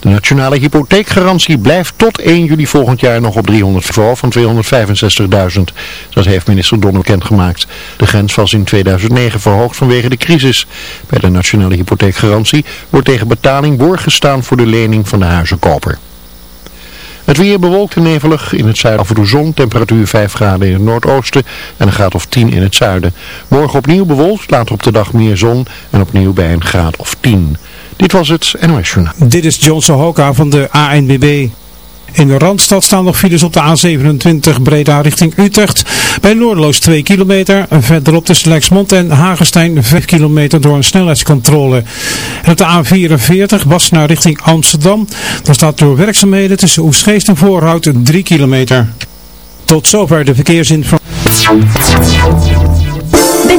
De nationale hypotheekgarantie blijft tot 1 juli volgend jaar nog op 300 van 265.000. Dat heeft minister Donner bekendgemaakt. De grens was in 2009 verhoogd vanwege de crisis. Bij de nationale hypotheekgarantie wordt tegen betaling borg gestaan voor de lening van de huizenkoper. Het weer bewolkt en nevelig. In het zuiden af en zon. Temperatuur 5 graden in het noordoosten en een graad of 10 in het zuiden. Morgen opnieuw bewolkt. Later op de dag meer zon en opnieuw bij een graad of 10. Dit was het NOS Journaal. Dit is John Sohoka van de ANBB. In de Randstad staan nog files op de A27 Breda richting Utrecht. Bij Noordeloos 2 kilometer. Verderop tussen Lexmond en Hagenstein 5 kilometer door een snelheidscontrole. En op de A44 Wassenaar richting Amsterdam. Daar staat door werkzaamheden tussen Oesgeest en Voorhout 3 kilometer. Tot zover de verkeersinformatie.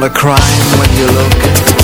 not a crime when you look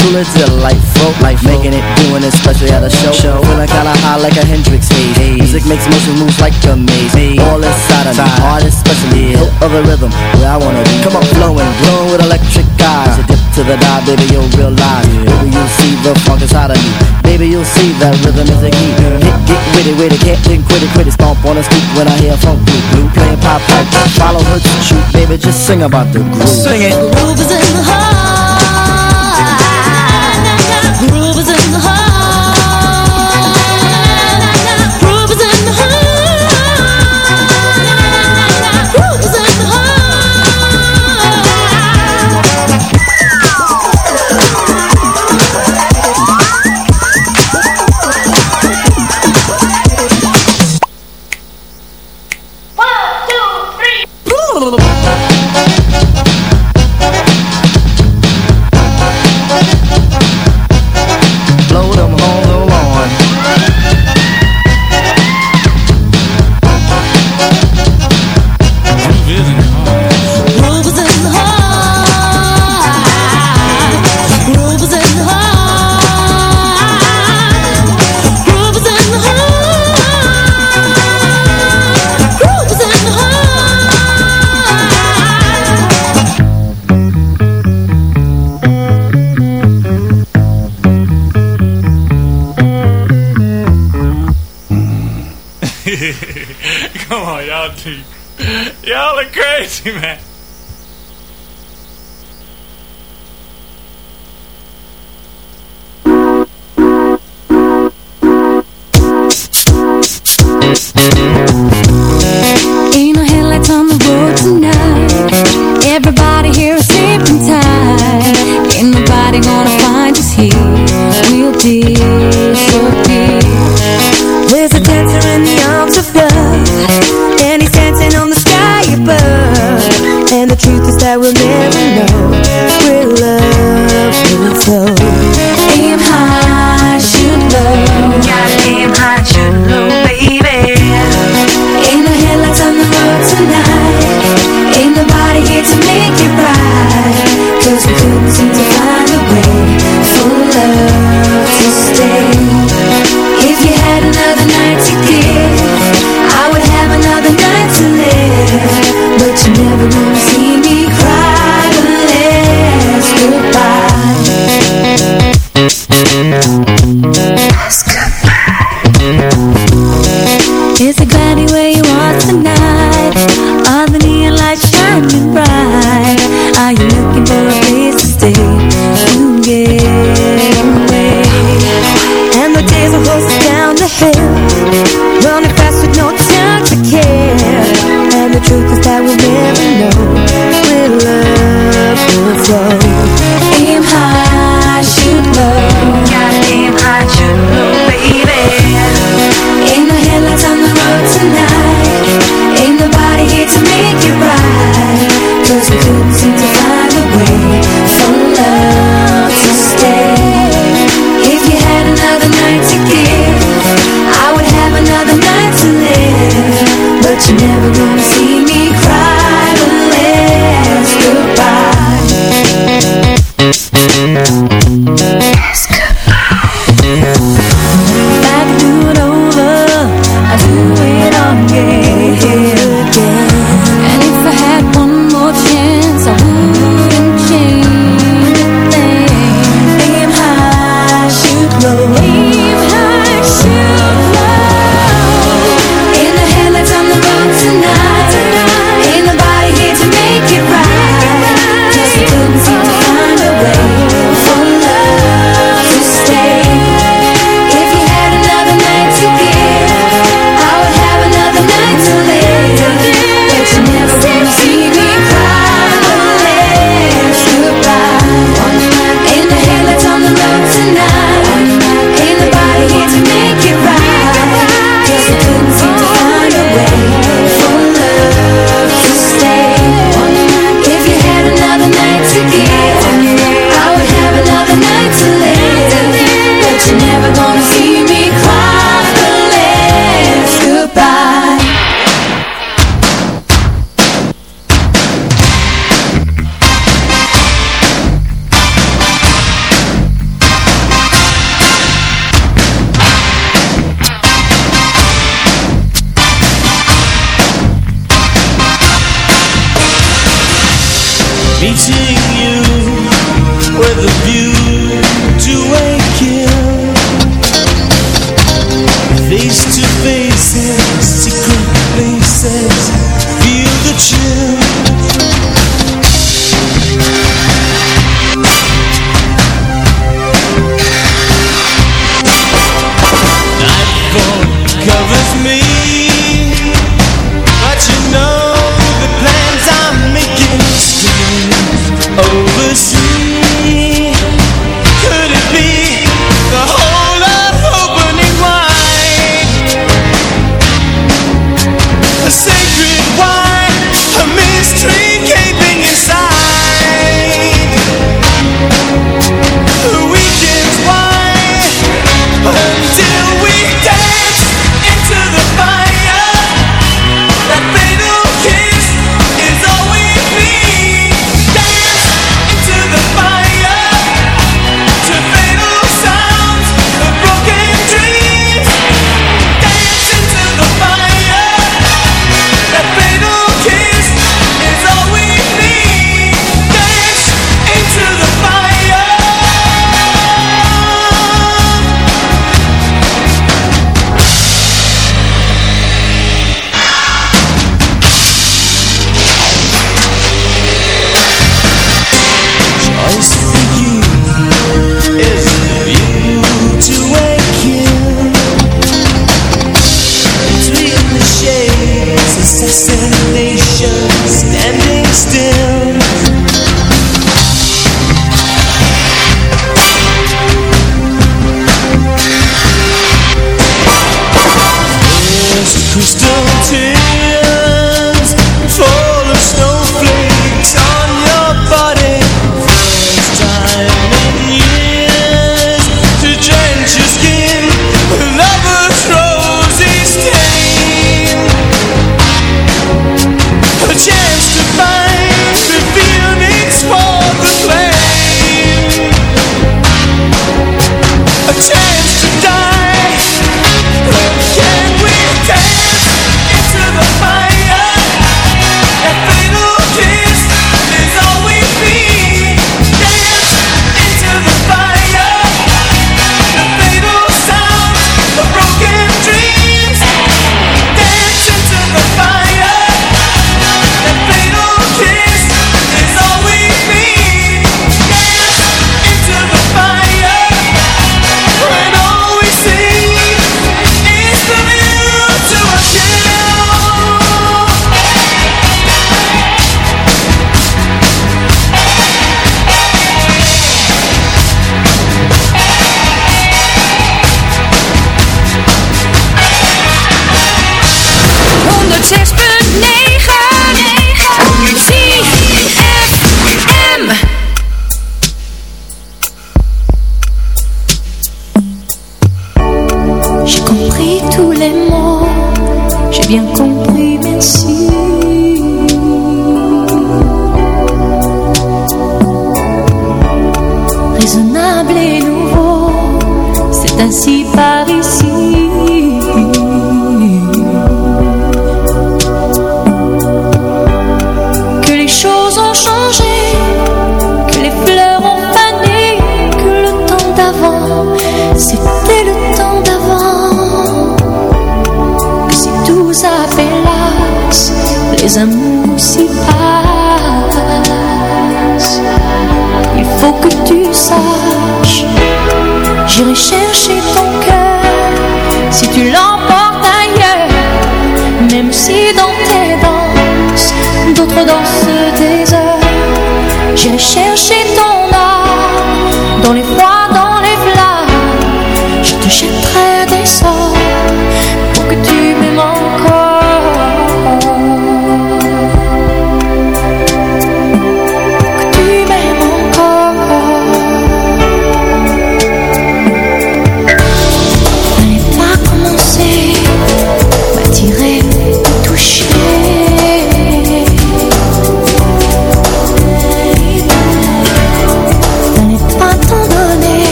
truly delightful. Life making it, doing it, especially at a show. show. Feeling kinda high like a Hendrix haze. haze. Music makes motion moves like a maze. maze. All inside of me, heart especially. Yeah. Hilt of the rhythm, where I wanna be. Come up flowing, glowing with electric eyes. You dip to the dive, baby, you'll realize. Yeah. Baby, you'll see the funk inside of me. Baby, you'll see that rhythm is the key. Get, get witty, witty, can't think, quit it, quit it. Stomp on the street when I hear funk blue, blue. Playing pop pipe, follow her to shoot. Baby, just sing about the groove. Sing it. Groove is in the heart.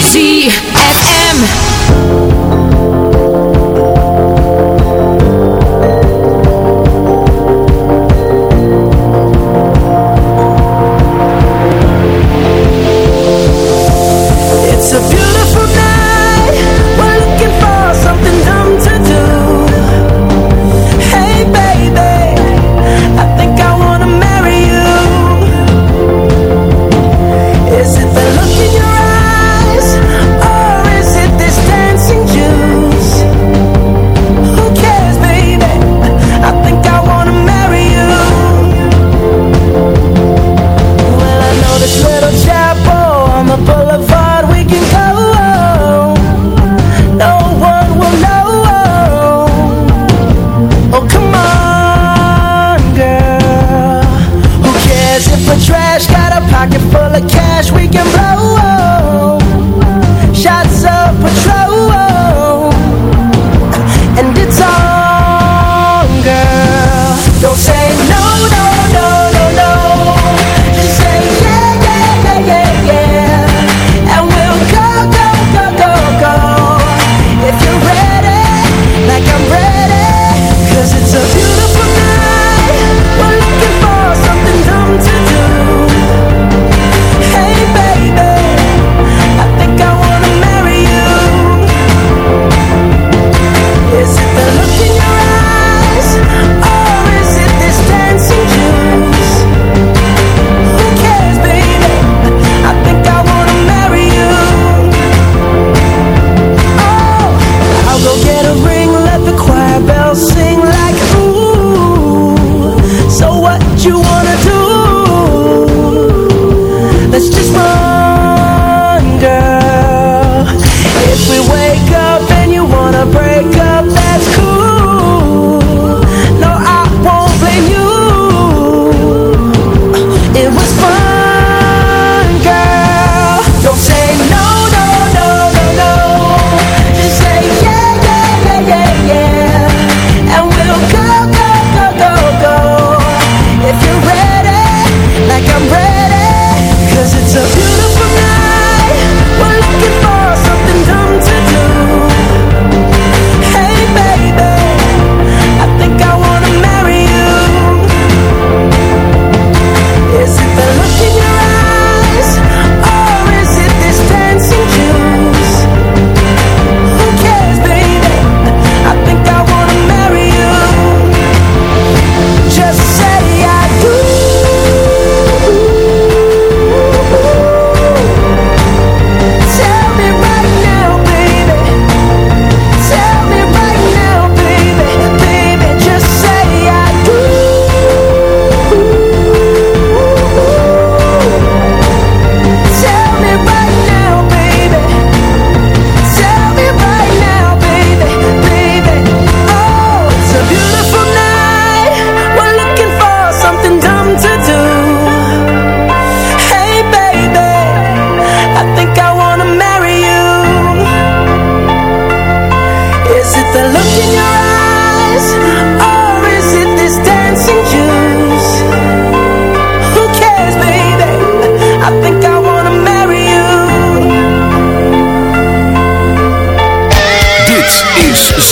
ZFM.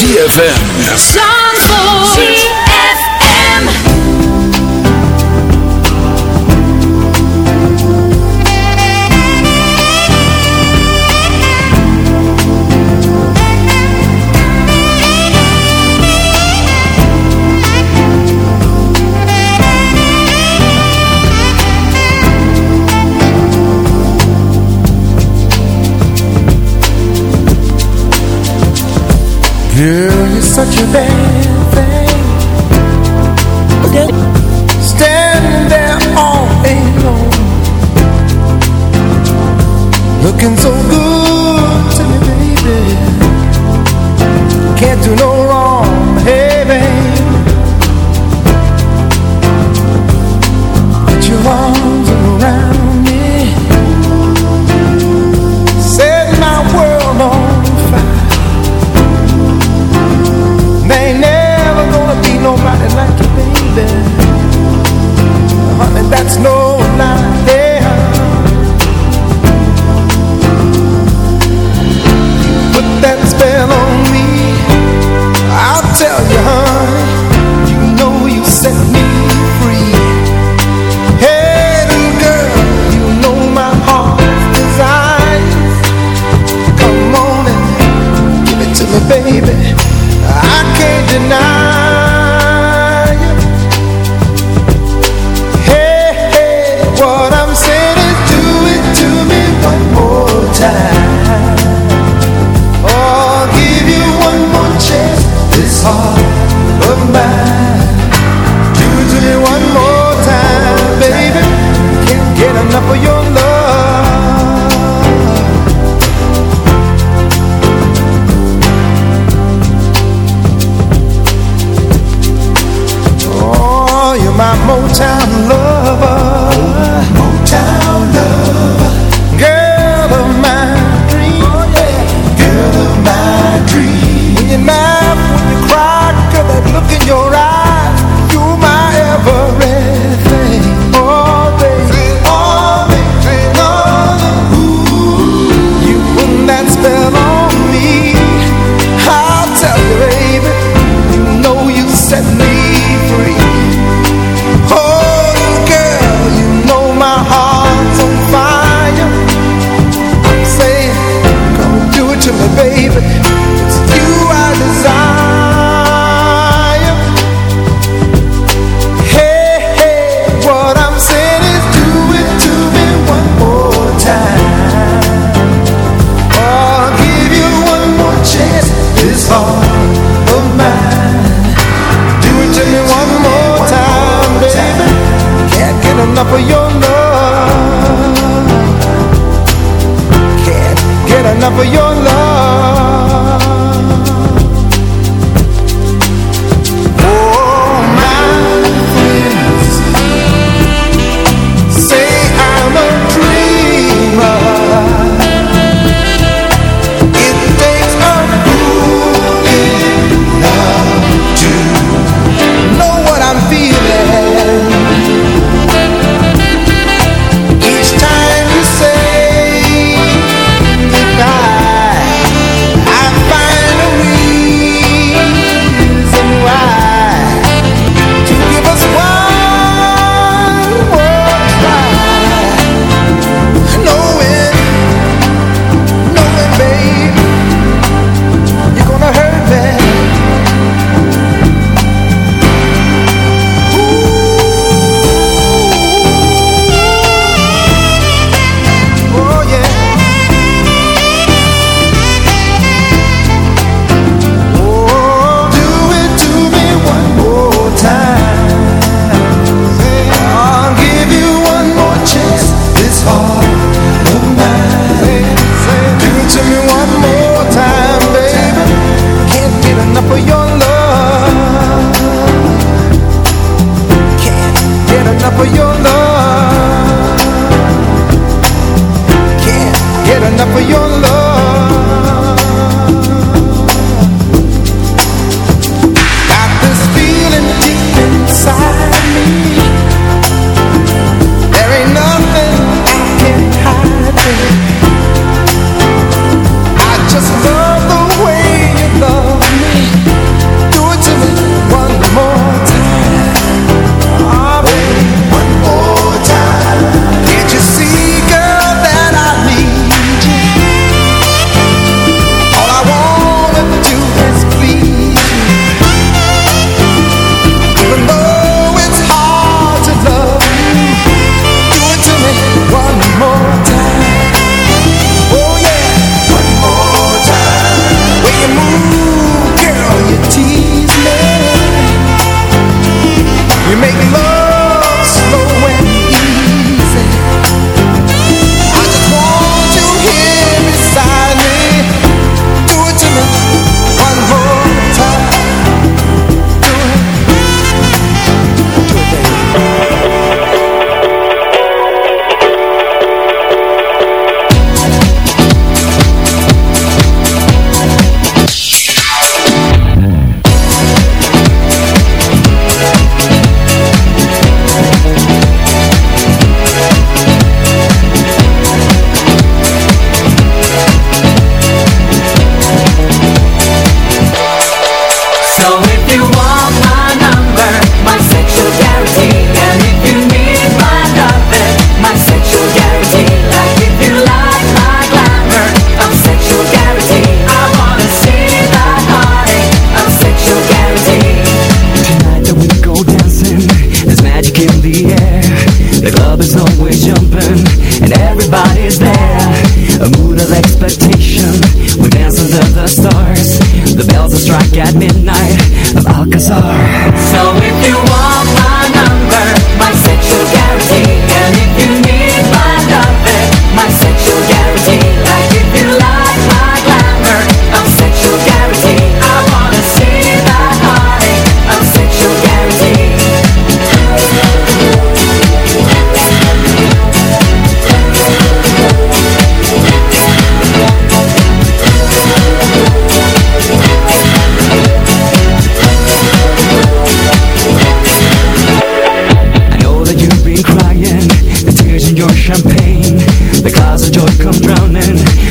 ZFM. Zandvoort. Girl, you're such a bad thing. Again, Standing there all alone Looking so good.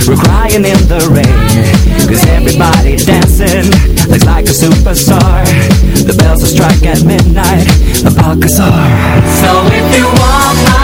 we're crying in the rain. Cause everybody's dancing, looks like a superstar. The bells will strike at midnight, the pockets are So if you want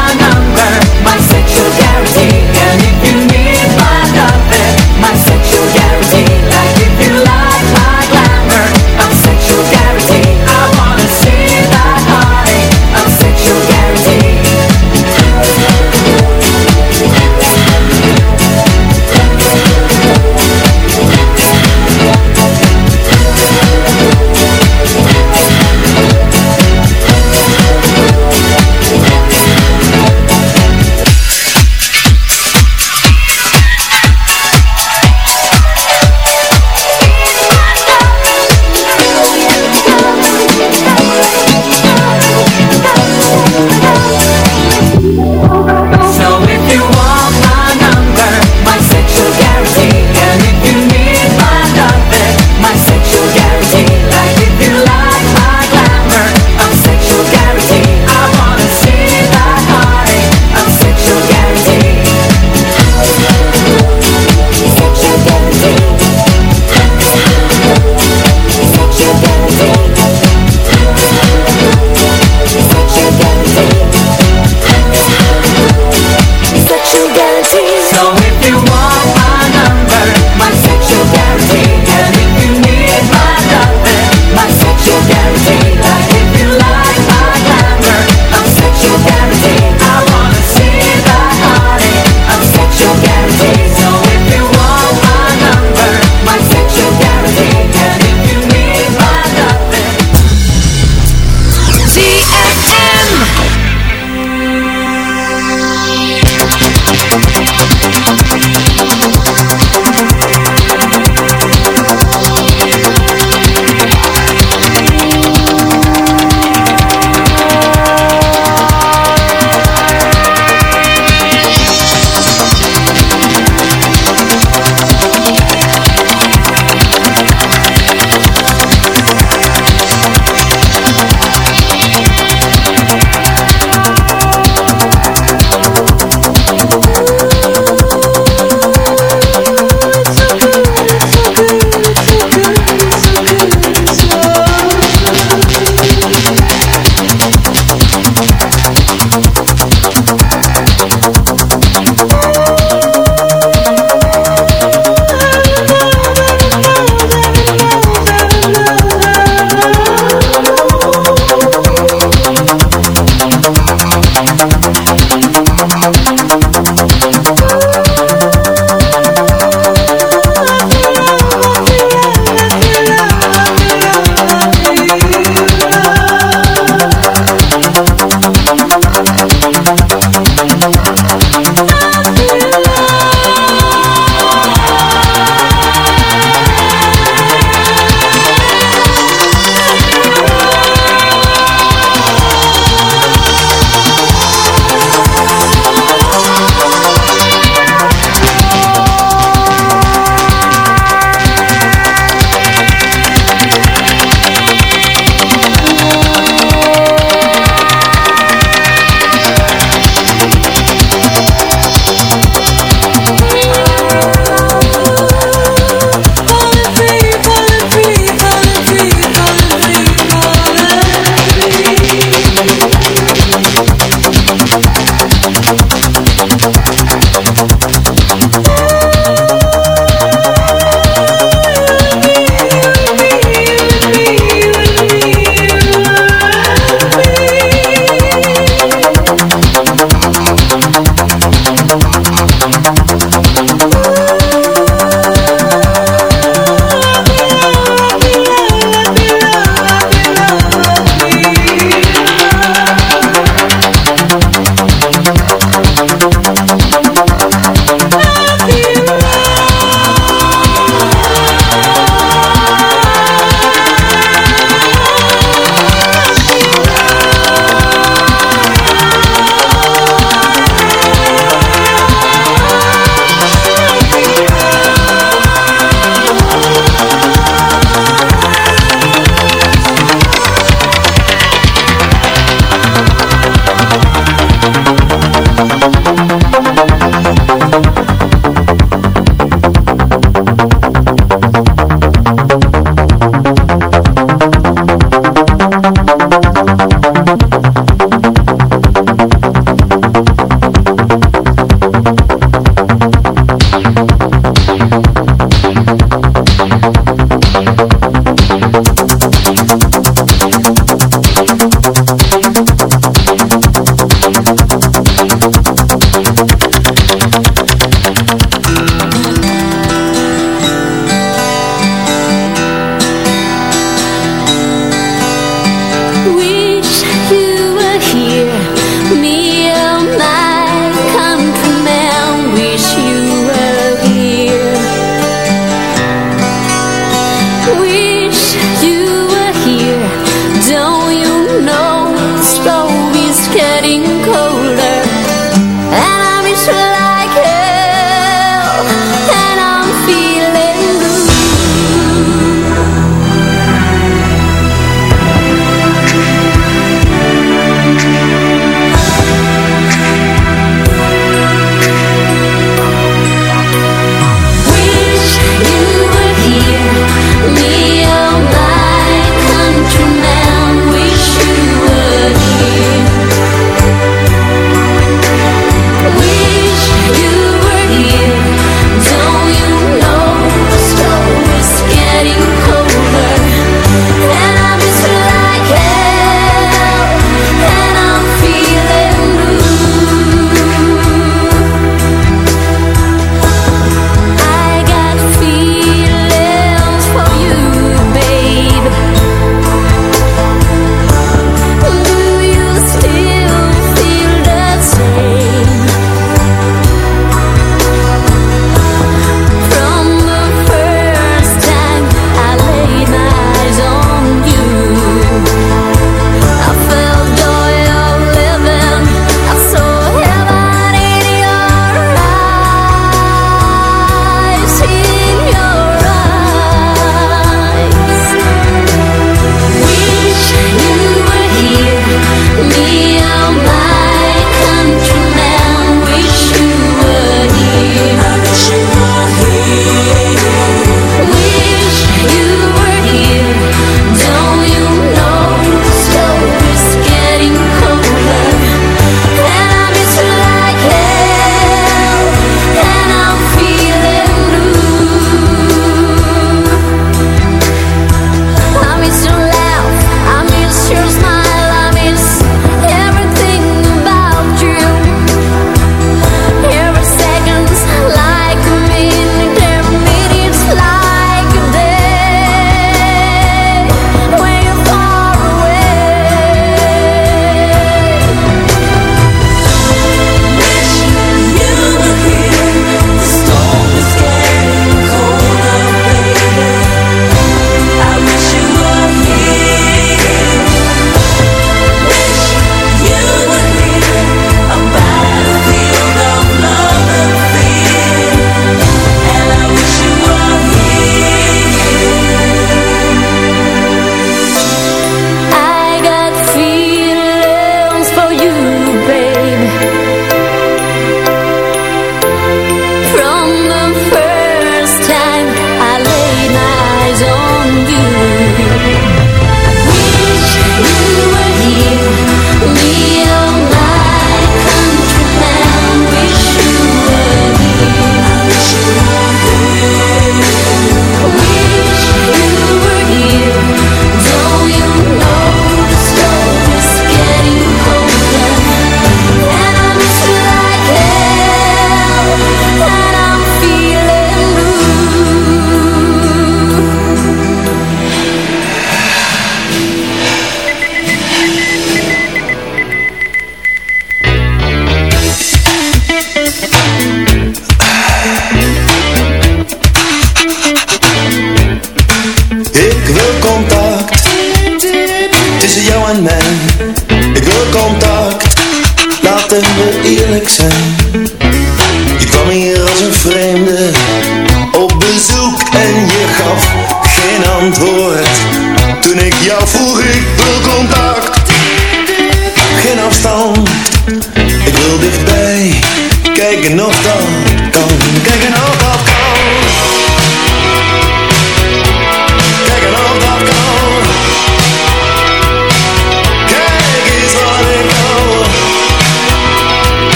we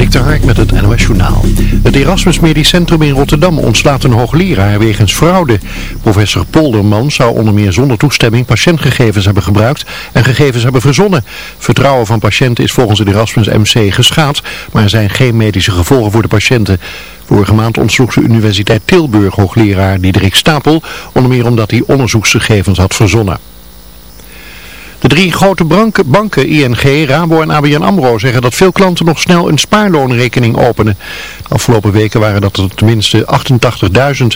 Dik de Hark met het NOS Journaal. Het Erasmus Medisch Centrum in Rotterdam ontslaat een hoogleraar wegens fraude. Professor Polderman zou onder meer zonder toestemming patiëntgegevens hebben gebruikt en gegevens hebben verzonnen. Vertrouwen van patiënten is volgens het Erasmus MC geschaad, maar er zijn geen medische gevolgen voor de patiënten. Vorige maand ontsloeg de Universiteit Tilburg hoogleraar Diederik Stapel, onder meer omdat hij onderzoeksgegevens had verzonnen. De drie grote banken, ING, Rabo en ABN AMRO zeggen dat veel klanten nog snel een spaarloonrekening openen. De afgelopen weken waren dat er tenminste 88.000.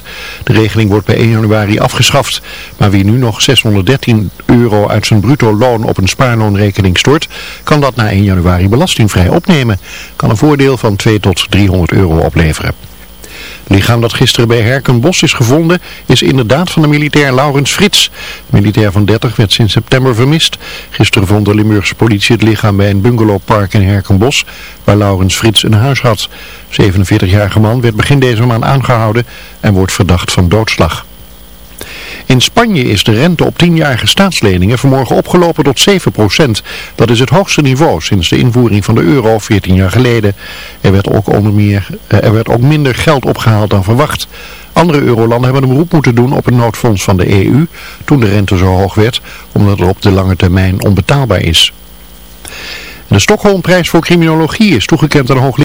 De regeling wordt bij 1 januari afgeschaft. Maar wie nu nog 613 euro uit zijn bruto loon op een spaarloonrekening stort, kan dat na 1 januari belastingvrij opnemen. Kan een voordeel van 2 tot 300 euro opleveren. Het lichaam dat gisteren bij Herkenbos is gevonden is inderdaad van de militair Laurens Frits. De militair van 30 werd sinds september vermist. Gisteren vond de Limburgse politie het lichaam bij een bungalowpark in Herkenbos, waar Laurens Frits een huis had. 47-jarige man werd begin deze maand aangehouden en wordt verdacht van doodslag. In Spanje is de rente op 10-jarige staatsleningen vanmorgen opgelopen tot 7%. Dat is het hoogste niveau sinds de invoering van de euro 14 jaar geleden. Er werd ook, onder meer, eh, er werd ook minder geld opgehaald dan verwacht. Andere eurolanden hebben een beroep moeten doen op een noodfonds van de EU toen de rente zo hoog werd, omdat het op de lange termijn onbetaalbaar is. De Stockholmprijs voor criminologie is toegekend aan hoogleraar.